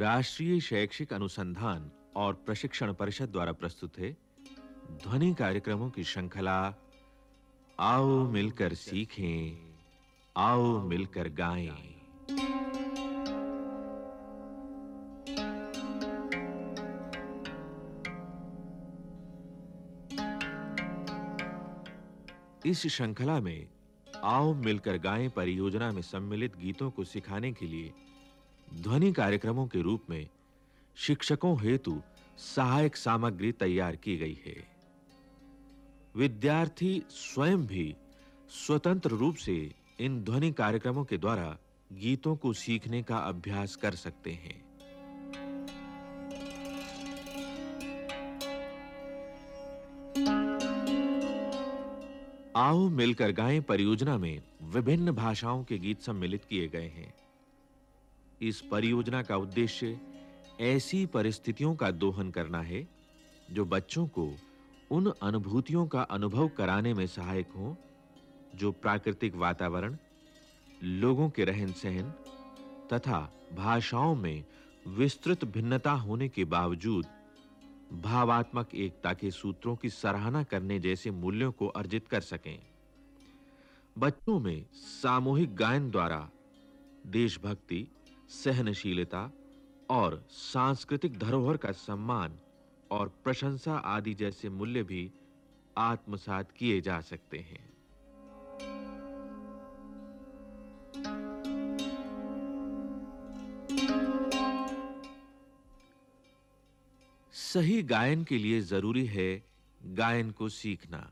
राष्ट्रीय शैक्षिक अनुसंधान और प्रशिक्षण परिषद द्वारा प्रस्तुत है। ध्वनि कार्यक्रमों की श्रृंखला, आओ मिलकर सीखें, आओ मिलकर गाएँ। इस श्रृंखला में आओ मिलकर गाएँ परियोजना में सम्मिलित गीतों को सिखाने के लिए ध्वनि कार्यक्रमों के रूप में शिक्षकों हेतु सहायक सामग्री तैयार की गई है। विद्यार्थी स्वयं भी स्वतंत्र रूप से इन ध्वनि कार्यक्रमों के द्वारा गीतों को सीखने का अभ्यास कर सकते हैं। आओ मिलकर गाएँ परियोजना में विभिन्न भाषाओं के गीत सम्मिलित किए गए हैं। इस परियोजना का उद्देश्य ऐसी परिस्थितियों का दोहन करना है, जो बच्चों को उन अनुभूतियों का अनुभव कराने में सहायक हो, जो प्राकृतिक वातावरण, लोगों के रहन-सहन तथा भाषाओं में विस्तृत भिन्नता होने के बावजूद भावात्मक एकता के सूत्रों की सराहना करने जैसे मूल्यों को अर्जित कर सकें। बच्चों में सामूहिक गायन द्वारा देशभक्ति सहनशीलता और सांस्कृतिक धरोहर का सम्मान और प्रशंसा आदि जैसे मूल्य भी आत्मसात किए जा सकते हैं। सही गायन के लिए ज़रूरी है गायन को सीखना।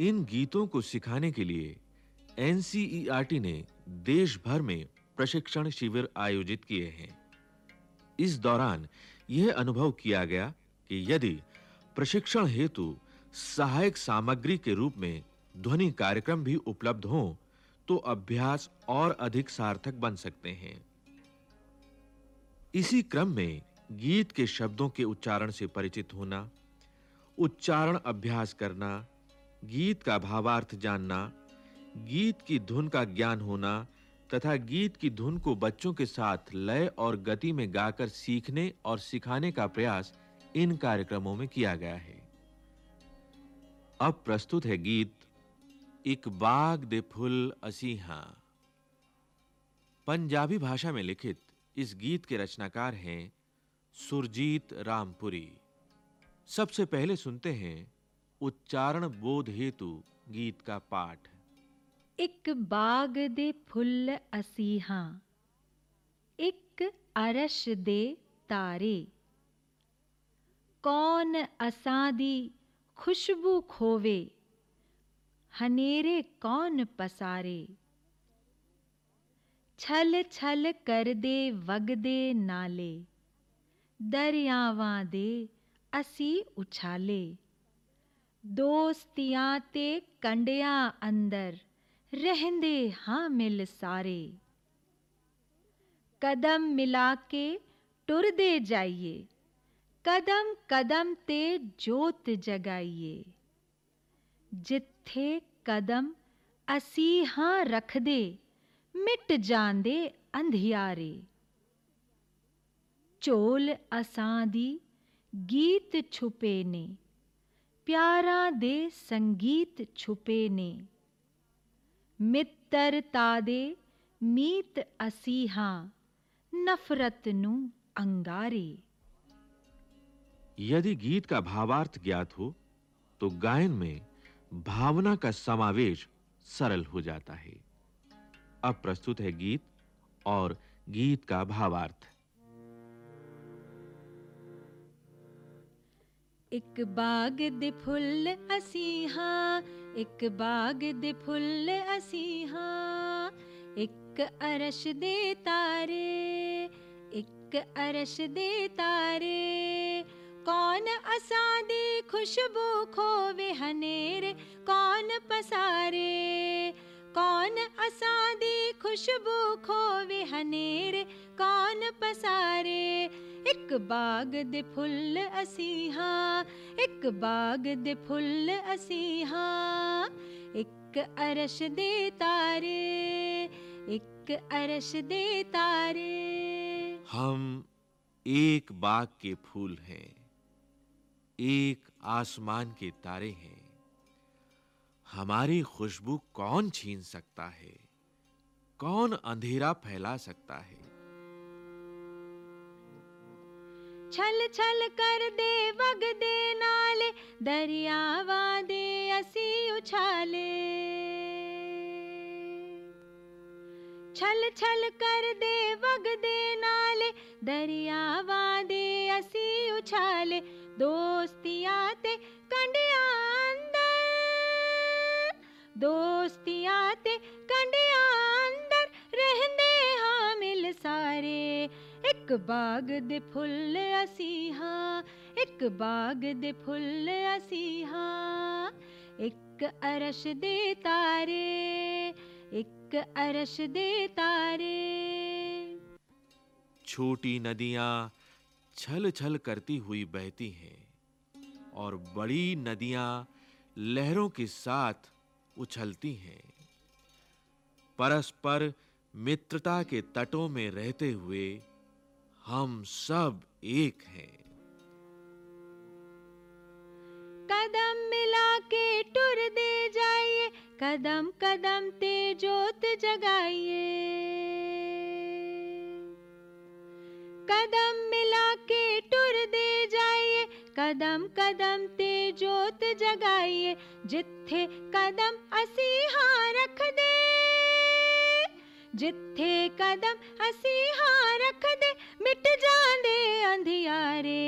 इन गीतों को सिखाने के लिए एनसीईआरटी ने देश भर में प्रशिक्षण शिविर आयोजित किए हैं। इस दौरान यह अनुभव किया गया कि यदि प्रशिक्षण हेतु सहायक सामग्री के रूप में ध्वनि कार्यक्रम भी उपलब्ध हों तो अभ्यास और अधिक सार्थक बन सकते हैं। इसी क्रम में गीत के शब्दों के उच्चारण से परिचित होना, उच्चारण अभ्यास करना, गीत का भावार्थ जानना, गीत की धुन का ज्ञान होना तथा गीत की धुन को बच्चों के साथ लय और गति में गाकर सीखने और सिखाने का प्रयास इन कार्यक्रमों में किया गया है। अब प्रस्तुत है गीत एक बाग दे फुल असीहा पंजाबी भाषा में लिखित इस गीत के रचनाकार हैं सुरजीत रामपुरी। सबसे पहले सुनते हैं, उच्चारण बोध हेतु गीत का पाठ। ਇੱਕ ਬਾਗ ਦੇ ਫੁੱਲ ਅਸੀਂ ਹਾਂ ਇੱਕ ਅਰਸ਼ ਦੇ ਤਾਰੇ ਕੌਣ ਅਸਾਂ ਦੀ ਖੁਸ਼ਬੂ ਖੋਵੇ ਹਨੇਰੇ ਕੌਣ ਪਸਾਰੇ ਛਲ ਛਲ ਕਰਦੇ ਵਗਦੇ ਨਾਲੇ ਦਰਿਆਵਾਂ ਦੇ ਅਸੀਂ ਉਛਾਲੇ ਦੋਸਤੀਆਂ ਤੇ ਕੰਡਿਆਂ ਅੰਦਰ रहंदे हामिल सारे। कदम मिला के टुर दे जाइए, कदम कदम ते जोत जगाइए। जिथे कदम असी हाँ रख दे मिट जांदे अंधियारे। चोल असां दी गीत छुपे ने, प्यारा दे संगीत छुपे ने। ਮਿੱਤਰਤਾ ਦੇ ਮੀਤ ਅਸੀਂ ਹਾਂ नफरत नु अंगारे यदि गीत का भावार्थ ज्ञात हो तो गायन में भावना का समावेश सरल हो जाता है अब प्रस्तुत है गीत और गीत का भावार्थ ਇੱਕ ਬਾਗ ਦੇ ਫੁੱਲ ਅਸੀਂ ਹਾਂ ਇੱਕ ਬਾਗ ਦੇ ਫੁੱਲ ਅਸੀਂ ਹਾਂ ਇੱਕ ਅਰਸ਼ ਦੇ ਤਾਰੇ ਇੱਕ ਅਰਸ਼ ਦੇ ਤਾਰੇ ਕੌਣ ਅਸਾਂ ਦੀ ਖੁਸ਼ਬੂ ਖੋਵੇ ਹਨੇਰੇ ਕੌਣ ਪਸਾਰੇ ਕੌਣ ਅਸਾਂ ਦੀ ਖੁਸ਼ਬੂ ਖੋਵੇ ਹਨੇਰੇ ਕੌਣ ਪਸਾਰੇ ਇੱਕ ਬਾਗ ਦੇ ਫੁੱਲ ਅਸੀਂ ਹਾਂ ਇੱਕ ਬਾਗ ਦੇ ਫੁੱਲ ਅਸੀਂ ਹਾਂ ਇੱਕ ਅਰਸ਼ ਦੇ ਤਾਰੇ ਇੱਕ ਅਰਸ਼ ਦੇ ਤਾਰੇ हम एक बाग के फूल हैं एक आसमान के तारे हैं हमारी खुशबू कौन छीन सकता है कौन अंधेरा फैला सकता है छल छल कर दे वग दे नाले दरियावा दे असी उछाले। छल छल कर दे वग दे नाले दरियावा दे असी उछाले। दोस्तिया ते कंडिया अंदर, दोस्तिया ते कंडिया अंदर रहंदे हाँ मिल सारे। ਇੱਕ ਬਾਗ ਦੇ ਫੁੱਲ ਅਸੀਂ ਹਾਂ ਇੱਕ ਬਾਗ ਦੇ ਫੁੱਲ ਅਸੀਂ ਹਾਂ ਇੱਕ ਅਰਸ਼ ਦੇ ਤਾਰੇ ਇੱਕ ਅਰਸ਼ ਦੇ ਤਾਰੇ छोटी नदियां छल-छल करती हुई बहती हैं और बड़ी नदियां लहरों के साथ उछलती हैं परस्पर मित्रता के तटों में रहते हुए हम सब एक हैं। कदम मिला के टुर दे जाइए, कदम कदम ते जोत जगाइए। कदम मिला के टुर दे जाइए, कदम कदम ते जोत जगाइए जिथे कदम असी हाँ रख दे। जिथे कदम असी हां रख दे मिट जांदे अंधियारे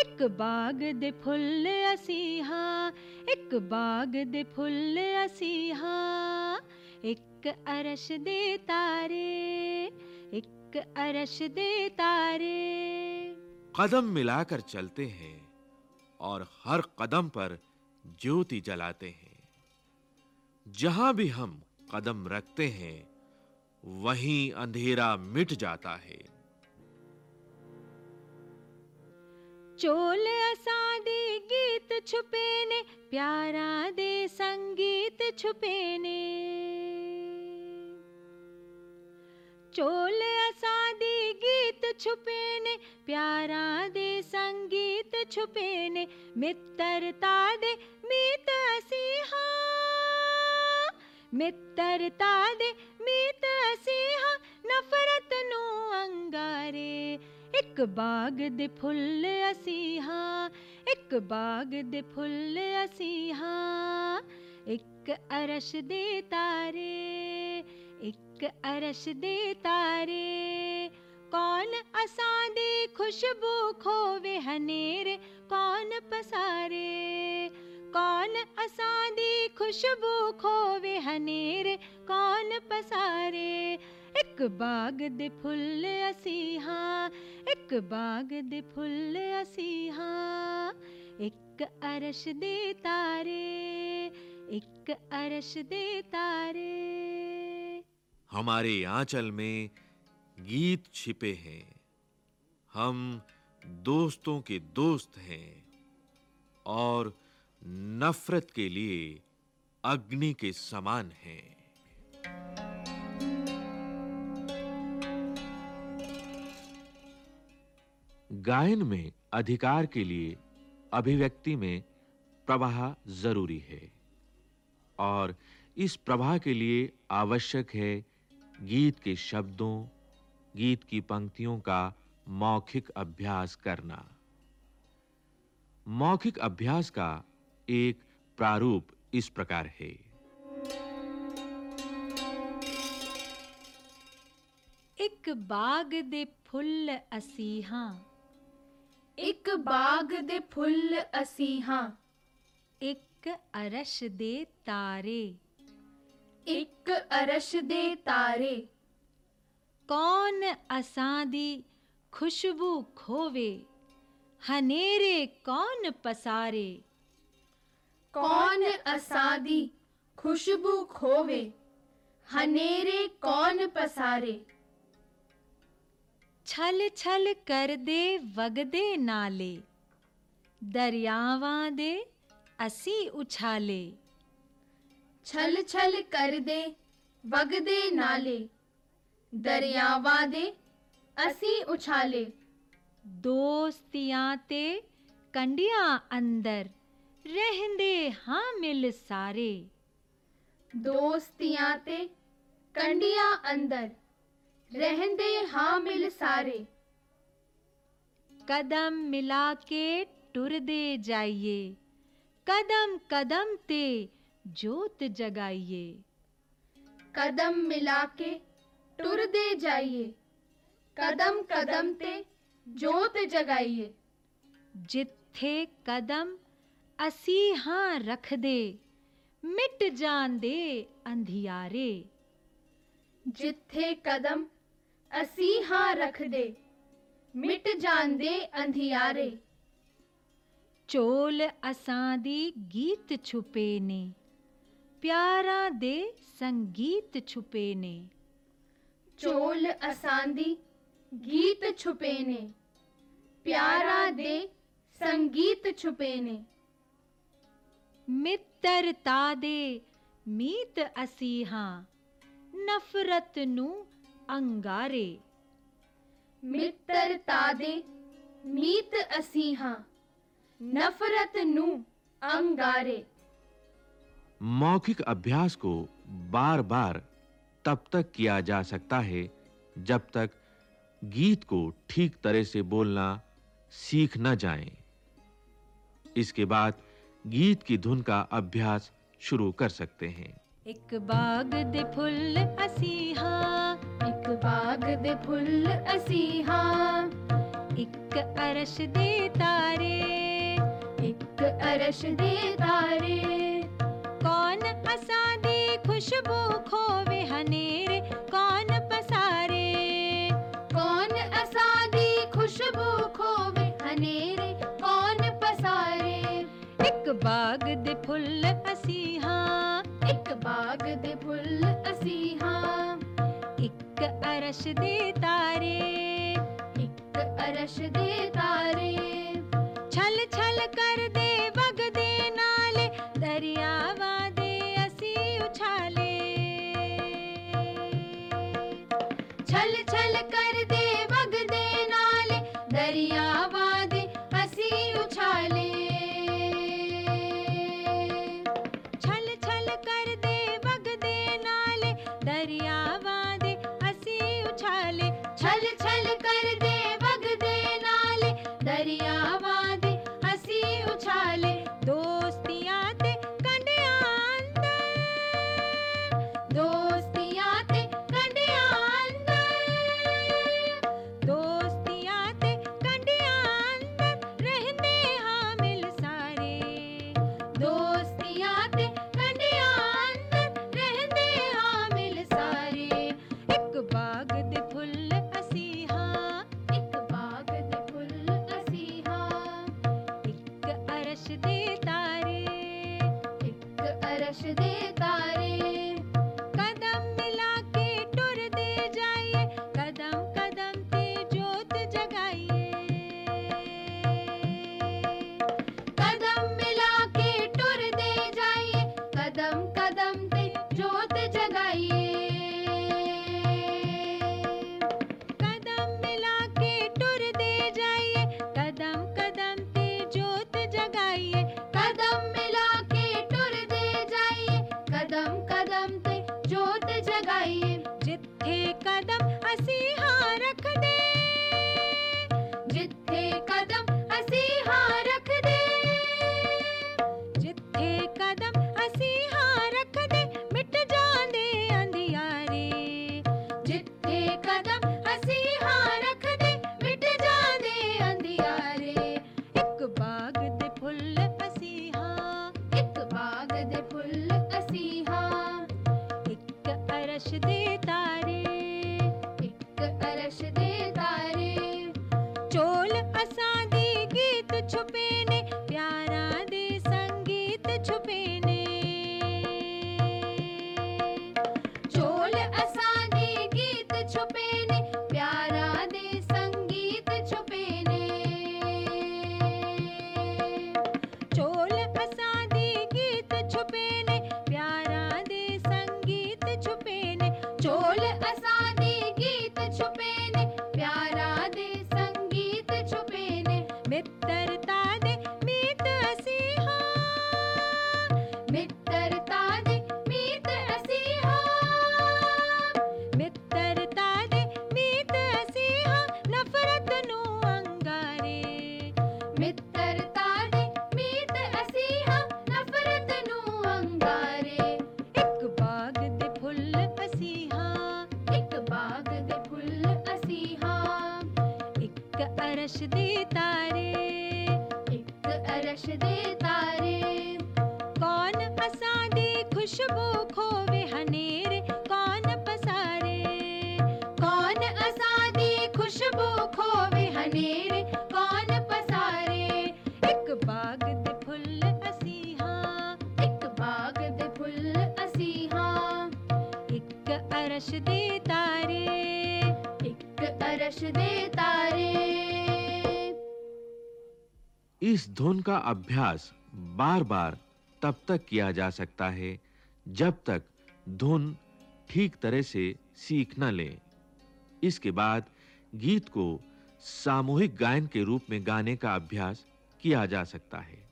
ਇੱਕ ਬਾਗ ਦੇ ਫੁੱਲ ਅਸੀਂ ਹਾਂ ਇੱਕ ਬਾਗ ਦੇ ਫੁੱਲ ਅਸੀਂ ਹਾਂ ਇੱਕ ਅਰਸ਼ ਦੇ ਤਾਰੇ ਇੱਕ ਅਰਸ਼ ਦੇ ਤਾਰੇ कदम मिलाकर चलते हैं और हर कदम पर ज्योति जलाते हैं जहां भी हम कदम रखते हैं वहीं अंधेरा मिट जाता है। चोल असादे गीत छुपे ने प्यारा दे संगीत छुपे ने चोल असादे गीत छुपे ने प्यारा दे संगीत छुपे ने मित्रता दे मीत असी हाँ ਮੀਤ ਅਸੀਂ ਹਾਂ ਮਿੱਤਰਤਾ ਦੇ ਮੀਤ ਅਸੀਂ ਹਾਂ ਨਫ਼ਰਤ ਨੂੰ ਅੰਗਾਰੇ ਇੱਕ ਬਾਗ ਦੇ ਫੁੱਲ ਅਸੀਂ ਹਾਂ ਇੱਕ ਬਾਗ ਦੇ ਫੁੱਲ ਅਸੀਂ ਹਾਂ ਇੱਕ ਅਰਸ਼ ਦੇ ਤਾਰੇ ਇੱਕ ਅਰਸ਼ ਦੇ ਤਾਰੇ ਕੌਣ ਅਸਾਂ ਦੀ ਖੁਸ਼ਬੂ ਖੋਵੇ ਹਨੇਰੇ ਕੌਣ ਪਸਾਰੇ कौन असादी खुशबू खोवे हनेर, कौन पसारे? एक बाग दे फुल असीहा एक बाग दे फुल असीहा एक अरश दे तारे, एक अरश दे तारे। हमारे आंचल में गीत छिपे हैं। हम दोस्तों के दोस्त हैं और नफरत के लिए अग्नि के समान है। गायन में अधिकार के लिए अभिव्यक्ति में प्रवाह ज़रूरी है और इस प्रवाह के लिए आवश्यक है गीत के शब्दों, गीत की पंक्तियों का मौखिक अभ्यास करना। मौखिक अभ्यास का एक प्रारूप इस प्रकार है ਇੱਕ ਬਾਗ ਦੇ ਫੁੱਲ ਅਸੀਂ ਹਾਂ ਇੱਕ ਬਾਗ ਦੇ ਫੁੱਲ ਅਸੀਂ ਹਾਂ ਇੱਕ ਅਰਸ਼ ਦੇ ਤਾਰੇ ਇੱਕ ਅਰਸ਼ ਦੇ ਤਾਰੇ ਕੌਣ ਅਸਾਂ ਦੀ ਖੁਸ਼ਬੂ ਖੋਵੇ ਹਨੇਰੇ ਕੌਣ ਪਸਾਰੇ कौन असादी? खुशबू खोवे। हनेरे कौन पसारे? छल छल कर दे वगदे नाले। दरियावा दे असी उछाले। छल छल कर दे वगदे नाले। दरियावा दे असी उछाले। दोस्तियाँ ते कंडिया अंदर। ਰਹਿੰਦੇ ਹਾਂ ਮਿਲ ਸਾਰੇ ਦੋਸਤੀਆਂ ਤੇ ਕੰਡੀਆਂ ਅੰਦਰ ਰਹਿੰਦੇ ਹਾਂ ਮਿਲ ਸਾਰੇ ਕਦਮ ਮਿਲਾ ਕੇ ਟੁਰਦੇ ਜਾਈਏ ਕਦਮ ਕਦਮ ਤੇ ਜੋਤ ਜਗਾਈਏ ਕਦਮ ਮਿਲਾ ਕੇ ਟੁਰਦੇ ਜਾਈਏ ਕਦਮ ਕਦਮ ਤੇ ਜੋਤ ਜਗਾਈਏ ਜਿੱਥੇ ਕਦਮ ਅਸੀਂ ਹਾਂ ਰੱਖਦੇ ਮਿਟ ਜਾਂਦੇ ਅੰਧਿਆਰੇ ਜਿੱਥੇ ਕਦਮ ਅਸੀਂ ਹਾਂ ਰੱਖਦੇ ਮਿਟ ਜਾਂਦੇ ਅੰਧਿਆਰੇ ਚੋਲ ਅਸਾਂ ਦੀ ਗੀਤ ਛੁਪੇ ਨੇ ਪਿਆਰਾਂ ਦੇ ਸੰਗੀਤ ਛੁਪੇ ਨੇ ਚੋਲ ਅਸਾਂਦੀ ਗੀਤ ਛੁਪੇ ਨੇ ਪਿਆਰਾਂ ਦੇ ਸੰਗੀਤ ਛੁਪੇ ਨੇ ਮਿੱਤਰਤਾ ਦੇ ਮੀਤ ਅਸੀਂ ਹਾਂ ਨਫ਼ਰਤ ਨੂੰ ਅੰਗਾਰੇ ਮਿੱਤਰਤਾ ਦੇ ਮੀਤ ਅਸੀਂ ਹਾਂ ਨਫ਼ਰਤ ਨੂੰ ਅੰਗਾਰੇ मौखिक अभ्यास को बार-बार तब तक किया जा सकता है जब तक गीत को ठीक तरह से बोलना सीख न जाए इसके बाद गीत की धुन का अभ्यास शुरू कर सकते हैं ਇੱਕ ਬਾਗ ਦੇ ਫੁੱਲ ਅਸੀਂ ਹਾਂ ਇੱਕ ਬਾਗ ਦੇ ਫੁੱਲ ਅਸੀਂ ਹਾਂ ਇੱਕ ਅਰਸ਼ ਦੇ ਤਾਰੇ ਇੱਕ ਅਰਸ਼ ਦੇ ਤਾਰੇ ਕੌਣ ਅਸਾਂ ਦੀ ਖੁਸ਼ਬੂ ਖੋਵੇ ਹਨੇਰੇ ਇੱਕ ਬਾਗ ਦੇ ਫੁੱਲ ਅਸੀਂ ਹਾਂ ਇੱਕ ਬਾਗ ਦੇ ਫੁੱਲ ਅਸੀਂ ਹਾਂ ਇੱਕ ਅਰਸ਼ ਦੇ ਤਾਰੇ ਇੱਕ ਅਰਸ਼ ਦੇ ਤਾਰੇ ਛਲ ਛਲ ਕਰਦੇ ਵਗਦੇ ਨਾਲੇ ਦਰਿਆਵਾਂ ਦੇ ਅਸੀਂ ਉਛਾਲੇ ਛਲ ਛਲ ਕਰਦੇ ਇੱਕ finish the उनका अभ्यास बार-बार तब तक किया जा सकता है, जब तक धुन ठीक तरह से सीख न लें। इसके बाद गीत को सामूहिक गायन के रूप में गाने का अभ्यास किया जा सकता है।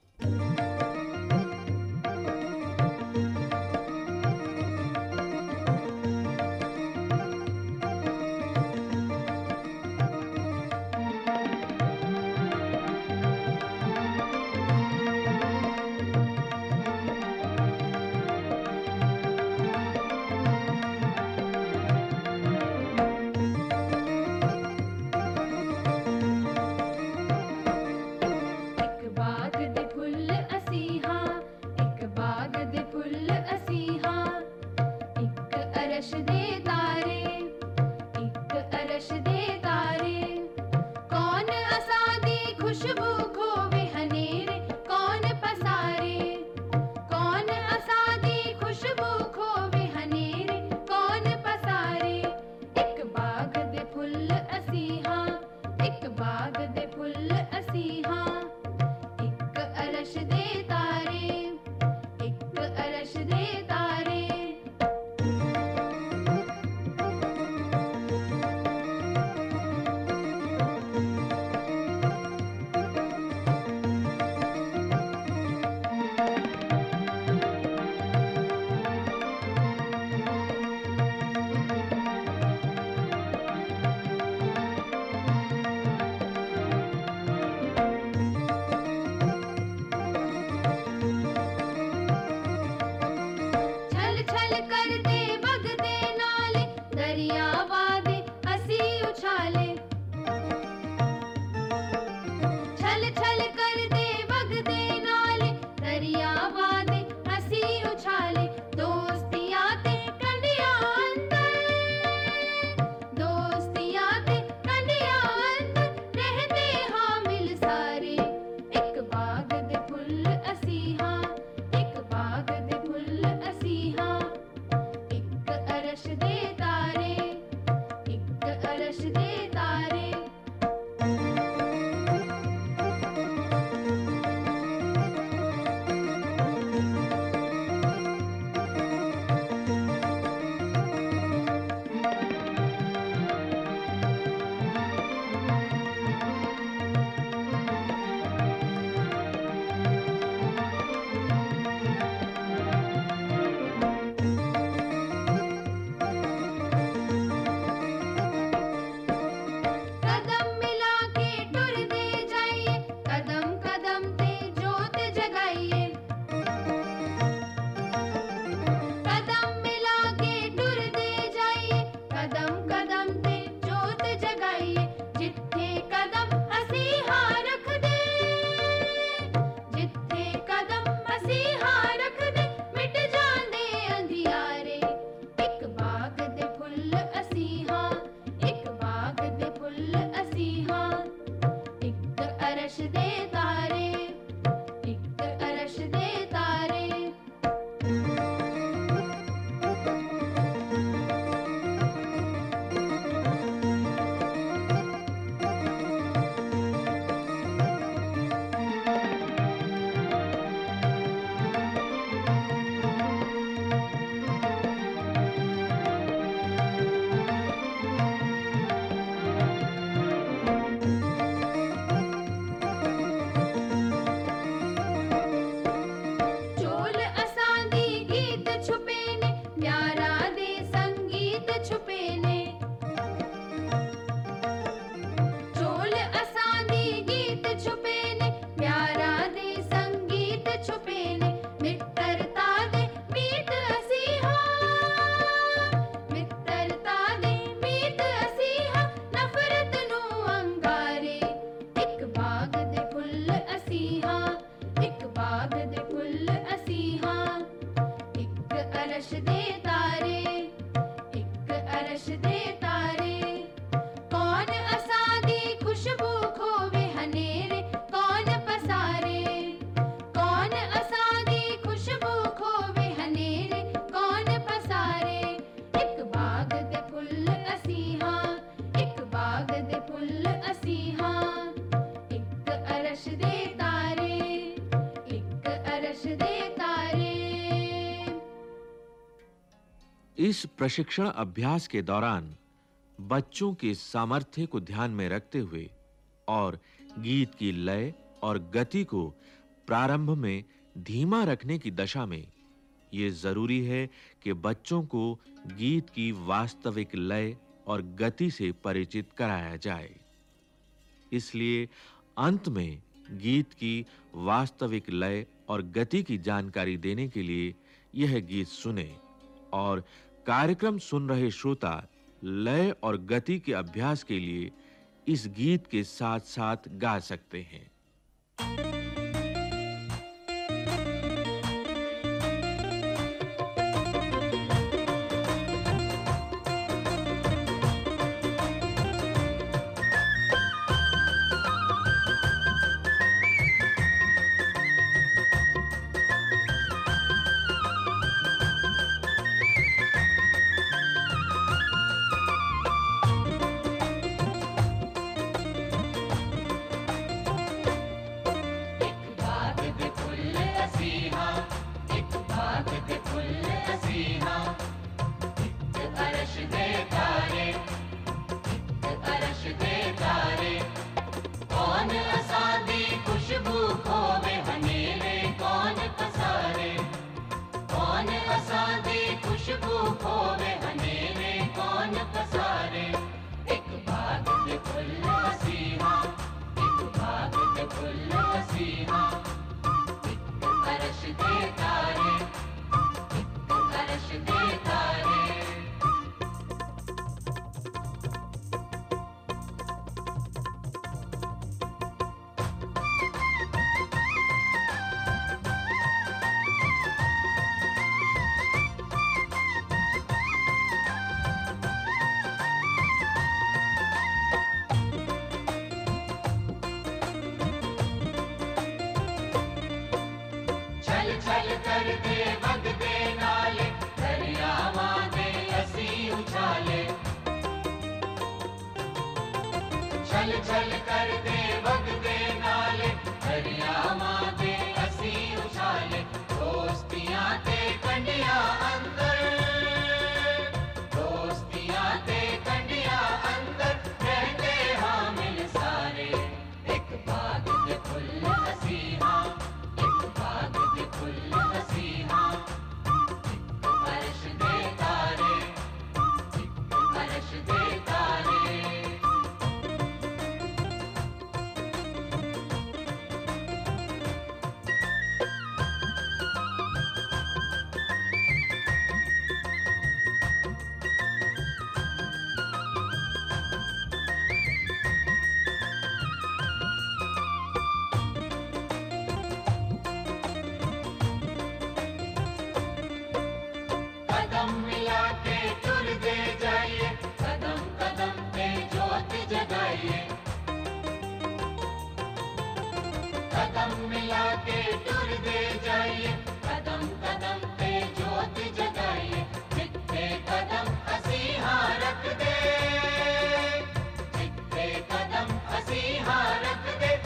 कर दे। अरश दे तारे अरश दे तारे इस प्रशिक्षण अभ्यास के दौरान बच्चों के सामर्थ्य को ध्यान में रखते हुए और गीत की लय और गति को प्रारंभ में धीमा रखने की दशा में यह ज़रूरी है कि बच्चों को गीत की वास्तविक लय और गति से परिचित कराया जाए। इसलिए अंत में गीत की वास्तविक लय और गति की जानकारी देने के लिए यह गीत सुने और कार्यक्रम सुन रहे श्रोता, लय और गति के अभ्यास के लिए इस गीत के साथ-साथ गा सकते हैं। देता परश देता छल करते बगते नाले, दरिया माने असी उछाले। छल छल करते बगते नाले, दरिया माने असी उछाले। दोस्तियाँ ते कंडिया अंदर। टुरदे जाइए। कदम कदम पे ज्योति जगाइए। जितने कदम, हसी हाँ रख दे। जितने कदम, हसी हाँ रख दे।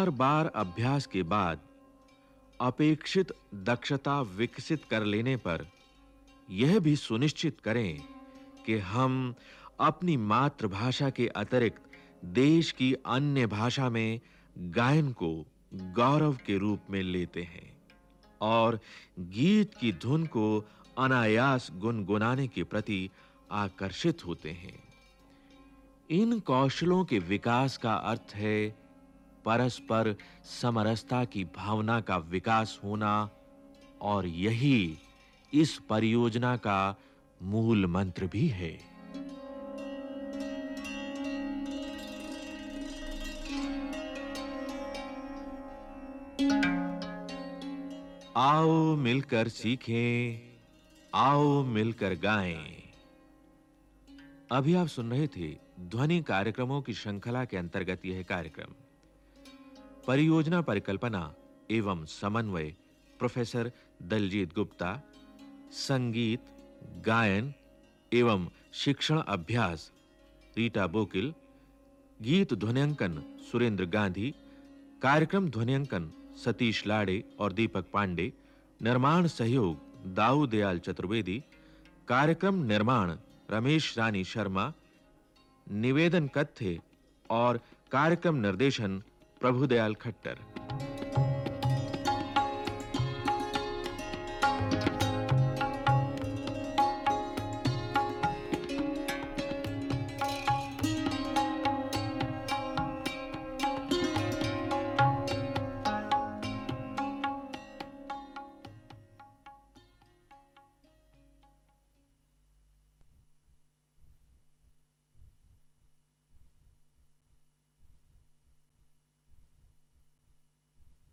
बार-बार अभ्यास के बाद अपेक्षित दक्षता विकसित कर लेने पर यह भी सुनिश्चित करें कि हम अपनी मातृभाषा के अतिरिक्त देश की अन्य भाषा में गायन को गौरव के रूप में लेते हैं और गीत की धुन को अनायास गुनगुनाने के प्रति आकर्षित होते हैं। इन कौशलों के विकास का अर्थ है परस्पर समरसता की भावना का विकास होना और यही इस परियोजना का मूल मंत्र भी है। आओ मिलकर सीखें, आओ मिलकर गाएँ। अभी आप सुन रहे थे ध्वनि कार्यक्रमों की श्रृंखला के अंतर्गत यह कार्यक्रम। परियोजना परिकल्पना एवं समन्वय, प्रोफेसर दलजीत गुप्ता, संगीत, गायन एवं शिक्षण अभ्यास, रीटा बोकिल, गीत ध्वनियांकन सुरेंद्र गांधी, कार्यक्रम ध्वनियांकन सतीश लाड़े और दीपक पांडे, निर्माण सहयोग दाऊ दयाल चतुर्वेदी, कार्यक्रम निर्माण रमेश रानी शर्मा, निवेदन कथ्य और कार्यक्रम निर्देशन प्रभुदयाल खट्टर।